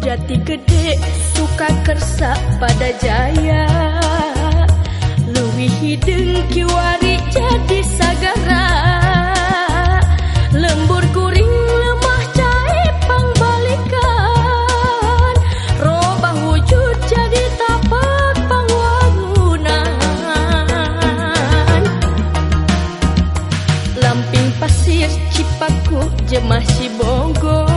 Jati gede suka kersa pada jaya. Luwih hidung kiwari jadi sagara. Lembur kuring lemah cae pangbalikan. Robah wujud jadi tapak pangwangunan. Lamping pasir cipaku jemah si bonggol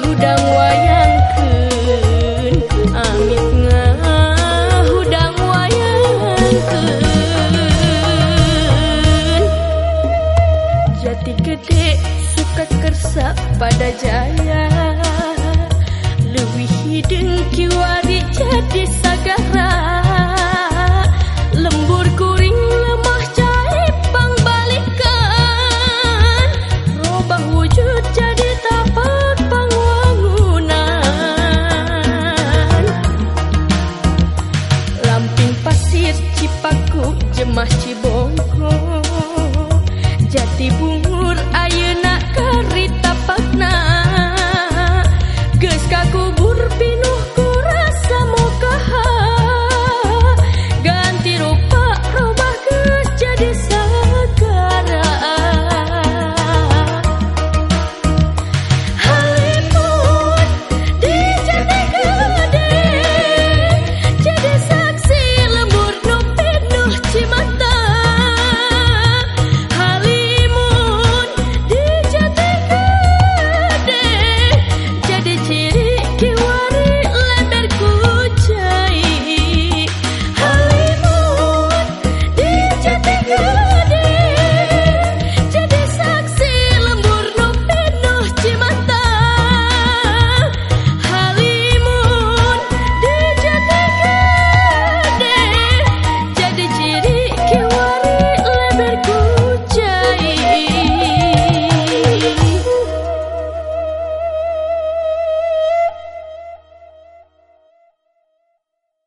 hudang wayang.